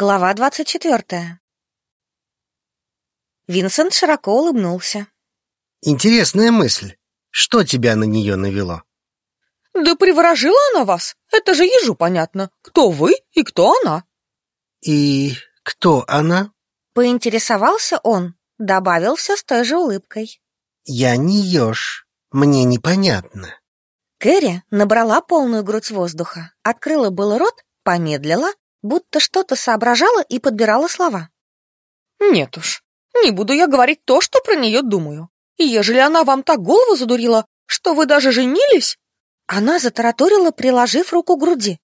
Глава двадцать четвертая. Винсент широко улыбнулся. Интересная мысль. Что тебя на нее навело? Да приворожила она вас. Это же ежу понятно. Кто вы и кто она. И кто она? Поинтересовался он, добавил все с той же улыбкой. Я не еж. Мне непонятно. Кэрри набрала полную грудь воздуха, открыла был рот, помедлила, будто что-то соображала и подбирала слова. Нет уж, не буду я говорить то, что про нее думаю. И ежели она вам так голову задурила, что вы даже женились...» Она затараторила, приложив руку к груди.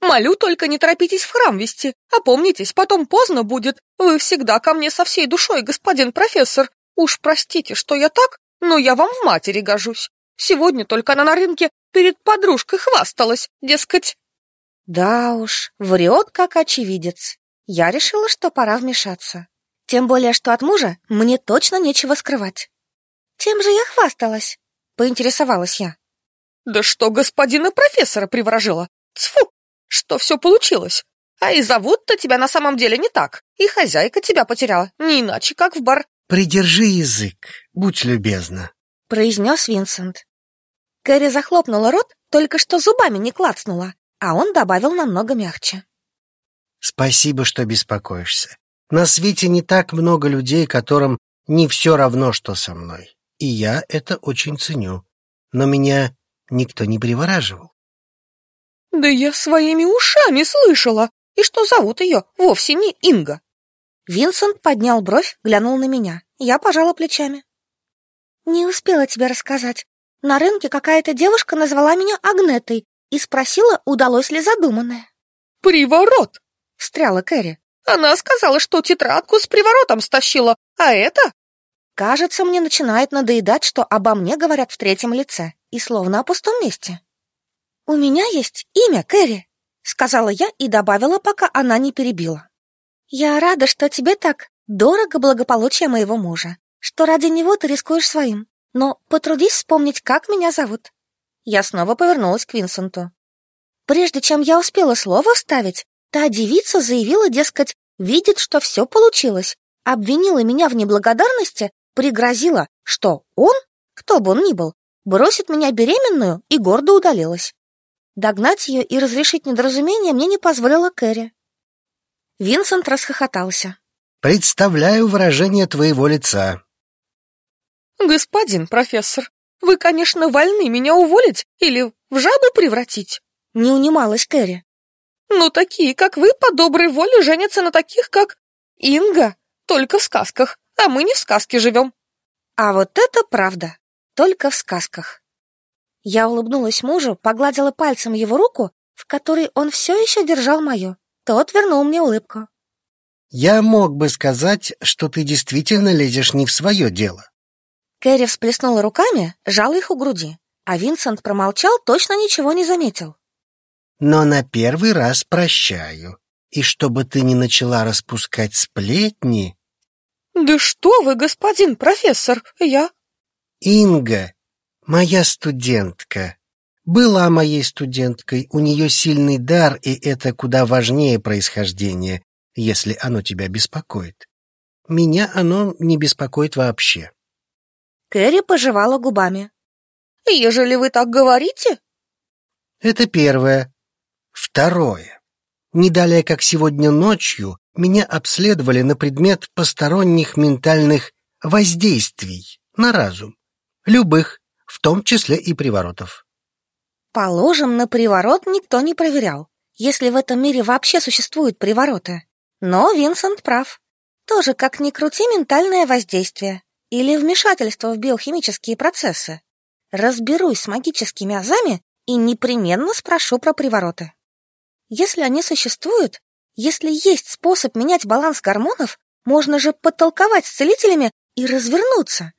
«Молю, только не торопитесь в храм вести. Опомнитесь, потом поздно будет. Вы всегда ко мне со всей душой, господин профессор. Уж простите, что я так, но я вам в матери гожусь. Сегодня только она на рынке перед подружкой хвасталась, дескать, да уж, врет как очевидец. Я решила, что пора вмешаться. Тем более, что от мужа мне точно нечего скрывать. Чем же я хвасталась? Поинтересовалась я. Да что господина профессора приворожила? Тьфу, что все получилось. А и зовут-то тебя на самом деле не так. И хозяйка тебя потеряла, не иначе, как в бар. Придержи язык, будь любезна. Произнес Винсент. Кэрри захлопнула рот, только что зубами не клацнула, а он добавил намного мягче. Спасибо, что беспокоишься. На свете не так много людей, которым не все равно, что со мной. И я это очень ценю. Но меня никто не привораживал. Да я своими ушами слышала. И что зовут ее вовсе не Инга. Винсент поднял бровь, глянул на меня. Я пожала плечами. Не успела тебе рассказать. На рынке какая-то девушка назвала меня Агнетой и спросила, удалось ли задуманное. «Приворот!» — встряла Кэрри. «Она сказала, что тетрадку с приворотом стащила, а это...» Кажется, мне начинает надоедать, что обо мне говорят в третьем лице и словно о пустом месте. «У меня есть имя Кэрри», — сказала я и добавила, пока она не перебила. «Я рада, что тебе так дорого благополучие моего мужа, что ради него ты рискуешь своим, но потрудись вспомнить, как меня зовут. Я снова повернулась к Винсенту. Прежде чем я успела слово вставить, та девица заявила, дескать, видит, что все получилось, обвинила меня в неблагодарности, пригрозила, что он, кто бы он ни был, бросит меня беременную и гордо удалилась. Догнать ее и разрешить недоразумение мне не позволила Кэрри. Винсент расхохотался. «Представляю выражение твоего лица». «Господин профессор, вы, конечно, вольны меня уволить или в жабу превратить. Не унималась Кэрри. Но такие, как вы, по доброй воле женятся на таких, как Инга, только в сказках, а мы не в сказке живем. А вот это правда, только в сказках. Я улыбнулась мужу, погладила пальцем его руку, в которой он все еще держал мою. Тот вернул мне улыбку. Я мог бы сказать, что ты действительно лезешь не в свое дело. Кэрри всплеснула руками, жала их у груди, а Винсент промолчал, точно ничего не заметил. «Но на первый раз прощаю, и чтобы ты не начала распускать сплетни...» «Да что вы, господин профессор, я...» «Инга, моя студентка, была моей студенткой, у нее сильный дар, и это куда важнее происхождения, если оно тебя беспокоит. Меня оно не беспокоит вообще». Кэрри пожевала губами. «Ежели вы так говорите...» «Это первое. Второе. Не далее, как сегодня ночью, меня обследовали на предмет посторонних ментальных воздействий на разум. Любых, в том числе и приворотов». Положим, на приворот никто не проверял, если в этом мире вообще существуют привороты. Но Винсент прав. Тоже, как ни крути, ментальное воздействие или вмешательство в биохимические процессы. Разберусь с магическими азами и непременно спрошу про привороты. Если они существуют, если есть способ менять баланс гормонов, можно же подтолковать с целителями и развернуться.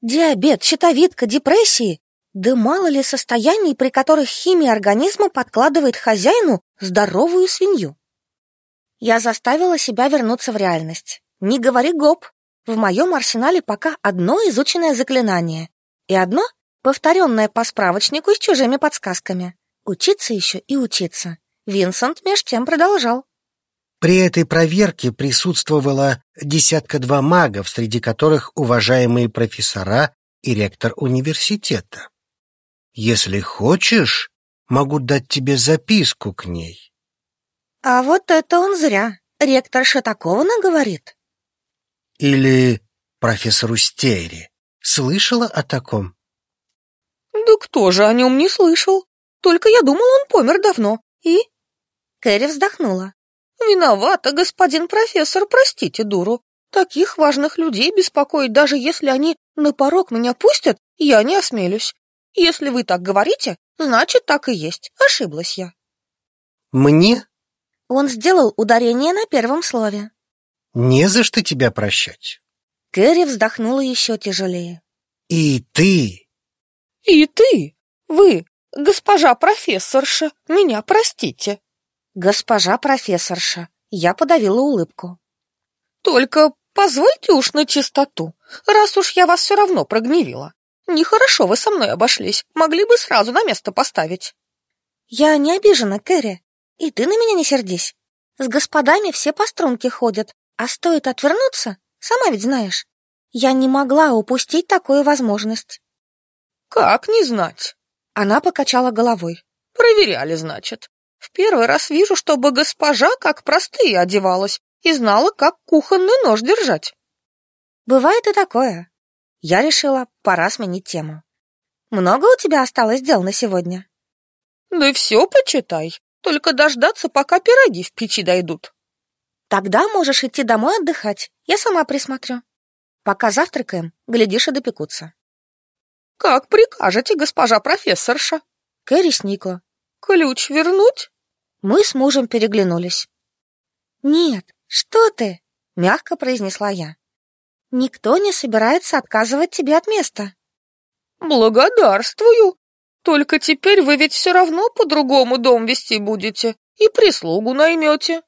Диабет, щитовидка, депрессии. Да мало ли состояний, при которых химия организма подкладывает хозяину здоровую свинью. Я заставила себя вернуться в реальность. Не говори гоп, в моем арсенале пока одно изученное заклинание и одно, повторенное по справочнику с чужими подсказками. Учиться еще и учиться. Винсент меж тем продолжал. При этой проверке присутствовало десятка-два магов, среди которых уважаемые профессора и ректор университета. Если хочешь, могу дать тебе записку к ней. А вот это он зря. Ректор Шатаковна говорит. Или профессору Стейри. Слышала о таком? Да кто же о нем не слышал? Только я думал, он помер давно. И? Кэрри вздохнула. Виновата, господин профессор, простите дуру. Таких важных людей беспокоить, даже если они на порог меня пустят, я не осмелюсь. Если вы так говорите, значит, так и есть. Ошиблась я. Мне? Он сделал ударение на первом слове. Не за что тебя прощать. Кэрри вздохнула еще тяжелее. И ты. И ты. Вы, госпожа профессорша, меня простите. Госпожа профессорша. Я подавила улыбку. Только позвольте уж на чистоту, раз уж я вас все равно прогневила. Нехорошо вы со мной обошлись, могли бы сразу на место поставить. Я не обижена, Кэрри, и ты на меня не сердись. С господами все по струнке ходят, а стоит отвернуться, сама ведь знаешь. Я не могла упустить такую возможность. Как не знать? Она покачала головой. Проверяли, значит. В первый раз вижу, чтобы госпожа как простые одевалась и знала, как кухонный нож держать. Бывает и такое. Я решила, пора сменить тему. Много у тебя осталось дел на сегодня? Да все почитай. Только дождаться, пока пироги в печи дойдут. Тогда можешь идти домой отдыхать. Я сама присмотрю. Пока завтракаем, глядишь и допекутся. Как прикажете, госпожа профессорша? Кэрри сникла. Ключ вернуть? Мы с мужем переглянулись. «Нет, что ты?» — мягко произнесла я. «Никто не собирается отказывать тебе от места». «Благодарствую. Только теперь вы ведь все равно по-другому дом вести будете и прислугу наймете».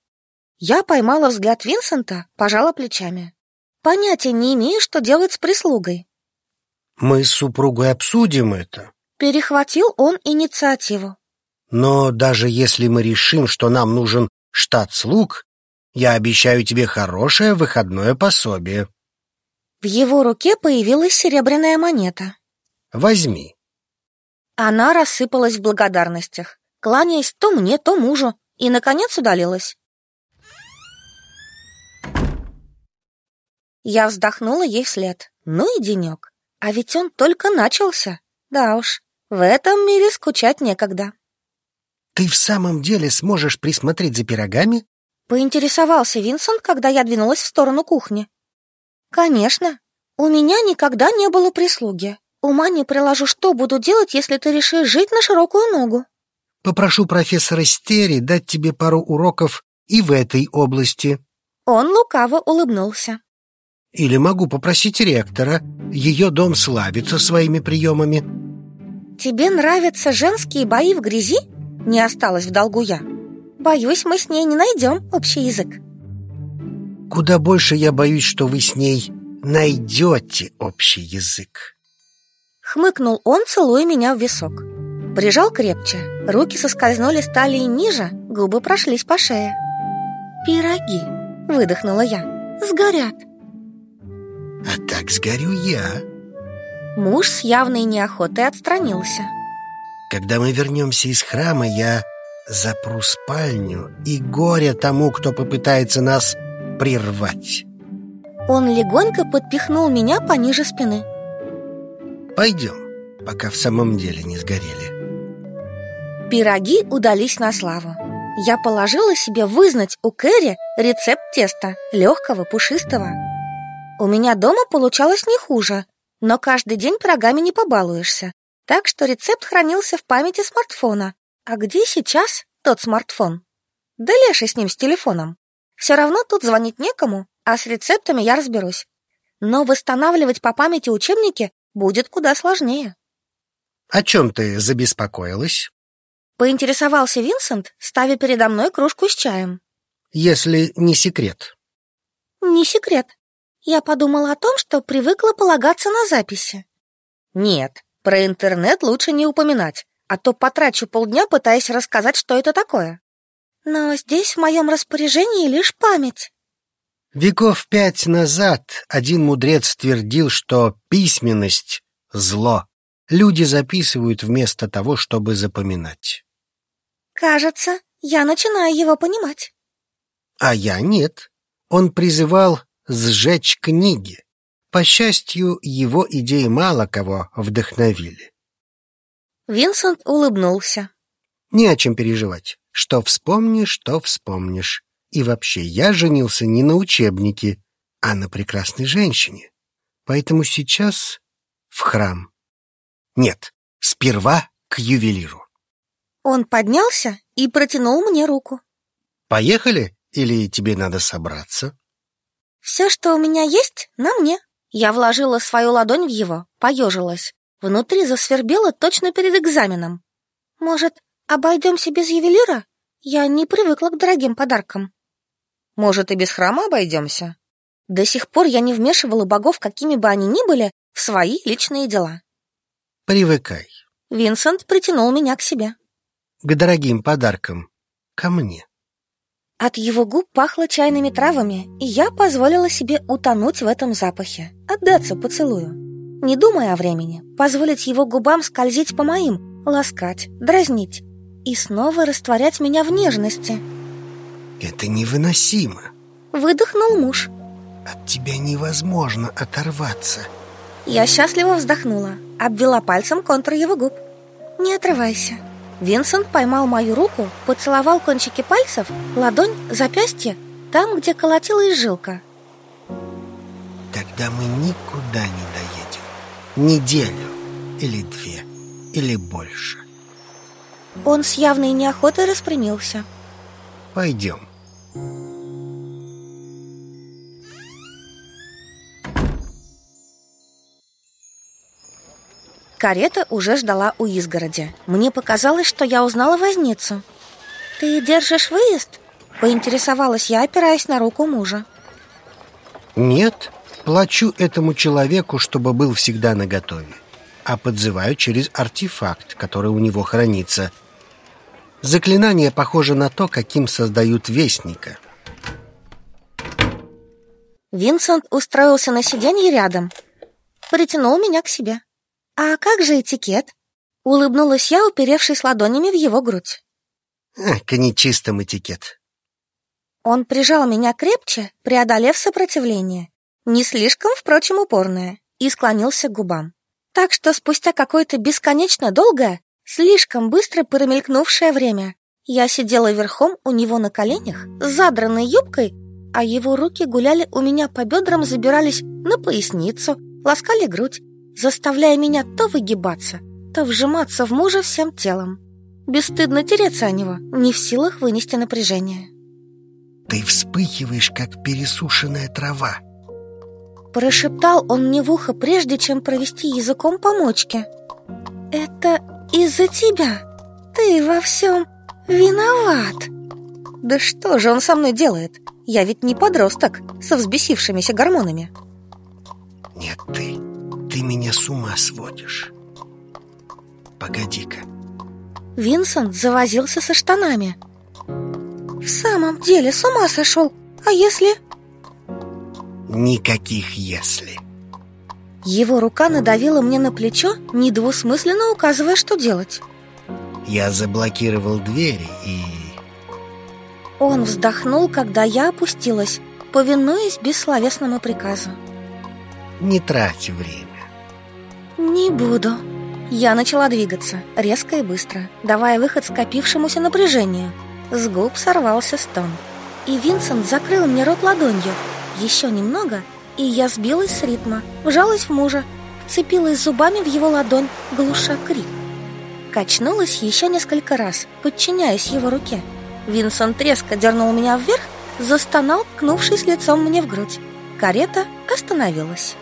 Я поймала взгляд Винсента, пожала плечами. Понятия не имею, что делать с прислугой. Мы с супругой обсудим это. Перехватил он инициативу. Но даже если мы решим, что нам нужен штат слуг, я обещаю тебе хорошее выходное пособие. В его руке появилась серебряная монета. Возьми. Она рассыпалась в благодарностях, кланяясь то мне, то мужу, и, наконец, удалилась. Я вздохнула ей вслед. Ну и денек. А ведь он только начался. Да уж, в этом мире скучать некогда. Ты в самом деле сможешь присмотреть за пирогами? Поинтересовался Винсент, когда я двинулась в сторону кухни. Конечно. У меня никогда не было прислуги. Ума не приложу, что буду делать, если ты решишь жить на широкую ногу. Попрошу профессора Стери дать тебе пару уроков и в этой области. Он лукаво улыбнулся. Или могу попросить ректора. Ее дом славится своими приемами. Тебе нравятся женские бои в грязи? Не осталось в долгу я. Боюсь, мы с ней не найдем общий язык. Куда больше я боюсь, что вы с ней найдете общий язык. Хмыкнул он, целуя меня в висок. Прижал крепче, руки соскользнули с талии ниже, губы прошлись по шее. «Пироги!» — выдохнула я. «Сгорят!» «А так сгорю я!» Муж с явной неохотой отстранился. Когда мы вернемся из храма, я запру спальню и горе тому, кто попытается нас прервать. Он легонько подпихнул меня пониже спины. Пойдем, пока в самом деле не сгорели. Пироги удались на славу. Я положила себе вызнать у Кэрри рецепт теста, легкого, пушистого. У меня дома получалось не хуже, но каждый день пирогами не побалуешься. Так что рецепт хранился в памяти смартфона. А где сейчас тот смартфон? Да леший с ним, с телефоном. Все равно тут звонить некому, а с рецептами я разберусь. Но восстанавливать по памяти учебники будет куда сложнее. О чем ты забеспокоилась? Поинтересовался Винсент, ставя передо мной кружку с чаем. Если не секрет. Не секрет. Я подумала о том, что привыкла полагаться на записи. Нет, про интернет лучше не упоминать, а то потрачу полдня, пытаясь рассказать, что это такое. Но здесь в моем распоряжении лишь память. Веков пять назад один мудрец твердил, что письменность — зло. Люди записывают вместо того, чтобы запоминать. Кажется, я начинаю его понимать. А я нет. Он призывал сжечь книги. По счастью, его идеи мало кого вдохновили. Винсент улыбнулся. Не о чем переживать. Что вспомнишь, то вспомнишь. И вообще, я женился не на учебнике, а на прекрасной женщине. Поэтому сейчас в храм. Нет, сперва к ювелиру. Он поднялся и протянул мне руку. Поехали? Или тебе надо собраться? Все, что у меня есть, на мне. Я вложила свою ладонь в его, поежилась. Внутри засвербело точно перед экзаменом. Может, обойдемся без ювелира? Я не привыкла к дорогим подаркам. Может, и без храма обойдемся? До сих пор я не вмешивала богов, какими бы они ни были, в свои личные дела. Привыкай. Винсент притянул меня к себе. К дорогим подаркам. Ко мне. От его губ пахло чайными травами, и я позволила себе утонуть в этом запахе, отдаться поцелую. Не думая о времени, позволить его губам скользить по моим, ласкать, дразнить и снова растворять меня в нежности. Это невыносимо. Выдохнул муж. От тебя невозможно оторваться. Я счастливо вздохнула, обвела пальцем контур его губ. Не отрывайся. Винсент поймал мою руку, поцеловал кончики пальцев, ладонь, запястье, там, где колотилась жилка. Тогда мы никуда не доедем. Неделю или две, или больше. Он с явной неохотой распрямился. Пойдем. Карета уже ждала у изгороди. Мне показалось, что я узнала возницу. «Ты держишь выезд?» Поинтересовалась я, опираясь на руку мужа. Нет, плачу этому человеку, чтобы был всегда наготове. А подзываю через артефакт, который у него хранится. Заклинание похоже на то, каким создают вестника. Винсент устроился на сиденье рядом. Притянул меня к себе. «А как же этикет?» Улыбнулась я, уперевшись ладонями в его грудь. К нечистым этикет. Он прижал меня крепче, преодолев сопротивление, не слишком, впрочем, упорное, и склонился к губам. Так что спустя какое-то бесконечно долгое, слишком быстро промелькнувшее время, я сидела верхом у него на коленях, с задранной юбкой, а его руки гуляли у меня по бедрам, забирались на поясницу, ласкали грудь, заставляя меня то выгибаться, то вжиматься в мужа всем телом. Бесстыдно тереться о него, не в силах вынести напряжение. Ты вспыхиваешь, как пересушенная трава. Прошептал он мне в ухо, прежде чем провести языком по мочке. Это из-за тебя. Ты во всем виноват. Да что же он со мной делает? Я ведь не подросток со взбесившимися гормонами. Нет, ты ты меня с ума сводишь. Погоди-ка. Винсент завозился со штанами. В самом деле с ума сошел. А если... Никаких «если». Его рука надавила мне на плечо, недвусмысленно указывая, что делать. Я заблокировал двери и... Он вздохнул, когда я опустилась, повинуясь бессловесному приказу. Не трать время. «Не буду». Я начала двигаться, резко и быстро, давая выход скопившемуся напряжению. С губ сорвался стон. И Винсент закрыл мне рот ладонью. Еще немного, и я сбилась с ритма, вжалась в мужа, вцепилась зубами в его ладонь, глуша крик. Качнулась еще несколько раз, подчиняясь его руке. Винсент резко дернул меня вверх, застонал, ткнувшись лицом мне в грудь. Карета остановилась.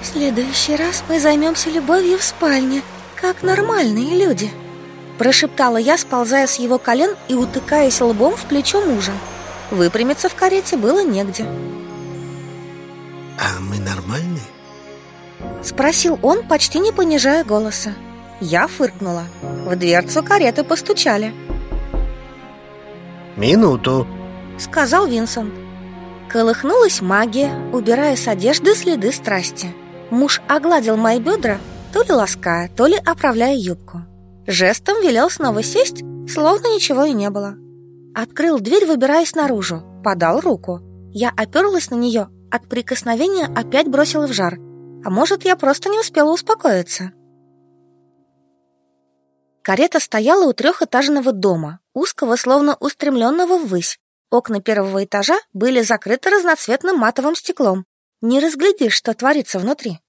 В следующий раз мы займемся любовью в спальне, как нормальные люди Прошептала я, сползая с его колен и утыкаясь лбом в плечо мужа Выпрямиться в карете было негде А мы нормальные? Спросил он, почти не понижая голоса Я фыркнула В дверцу кареты постучали Минуту, сказал Винсент. Колыхнулась магия, убирая с одежды следы страсти. Муж огладил мои бедра, то ли лаская, то ли оправляя юбку. Жестом велел снова сесть, словно ничего и не было. Открыл дверь, выбираясь наружу, подал руку. Я оперлась на нее, от прикосновения опять бросила в жар. А может, я просто не успела успокоиться. Карета стояла у трехэтажного дома, узкого, словно устремленного ввысь. Окна первого этажа были закрыты разноцветным матовым стеклом. Не разглядишь, что творится внутри.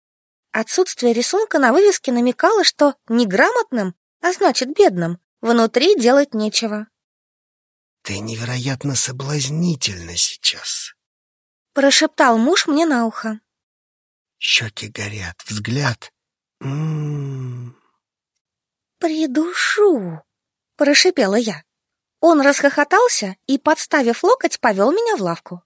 Отсутствие рисунка на вывеске намекало, что неграмотным, а значит бедным, внутри делать нечего. «Ты невероятно соблазнительна сейчас», — прошептал муж мне на ухо. «Щеки горят, взгляд. М -м -м. «Придушу!» — прошипела я. Он расхохотался и, подставив локоть, повел меня в лавку.